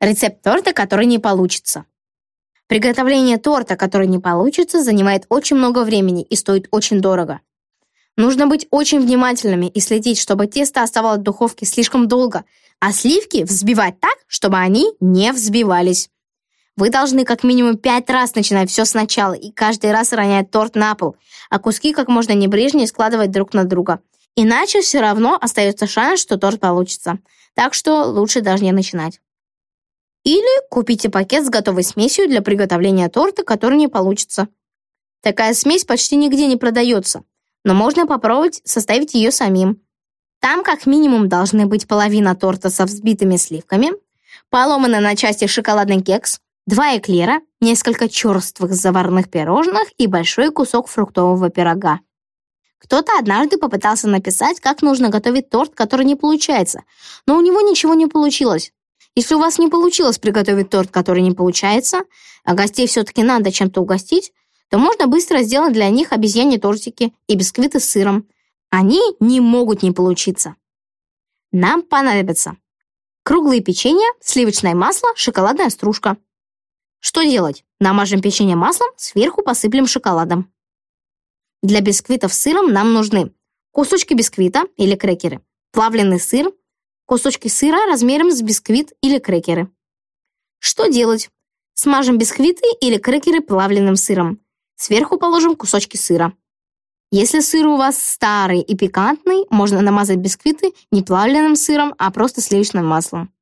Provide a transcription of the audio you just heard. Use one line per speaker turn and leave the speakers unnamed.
Рецепт торта, который не получится. Приготовление торта, который не получится, занимает очень много времени и стоит очень дорого. Нужно быть очень внимательными и следить, чтобы тесто оставалось в духовке слишком долго, а сливки взбивать так, чтобы они не взбивались. Вы должны как минимум пять раз начинать все сначала и каждый раз ронять торт на пол, а куски как можно небрежнее складывать друг на друга. Иначе все равно остается шанс, что торт получится. Так что лучше даже не начинать. Или купите пакет с готовой смесью для приготовления торта, который не получится. Такая смесь почти нигде не продается, но можно попробовать составить ее самим. Там как минимум должны быть половина торта со взбитыми сливками, поломанный на части шоколадный кекс, два эклера, несколько черствых заварных пирожных и большой кусок фруктового пирога. Кто-то однажды попытался написать, как нужно готовить торт, который не получается, но у него ничего не получилось. Если у вас не получилось приготовить торт, который не получается, а гостей все-таки надо чем-то угостить, то можно быстро сделать для них обезьяньи тортики и бисквиты с сыром. Они не могут не получиться. Нам понадобится круглые печенья, сливочное масло, шоколадная стружка. Что делать? Намажем печенье маслом, сверху посыплем шоколадом. Для бисквитов с сыром нам нужны кусочки бисквита или крекеры, плавленый сыр, кусочки сыра размером с бисквит или крекеры. Что делать? Смажем бисквиты или крекеры плавленным сыром. Сверху положим кусочки сыра. Если сыр у вас старый и пикантный, можно намазать бисквиты не плавленным сыром, а просто сливочным маслом.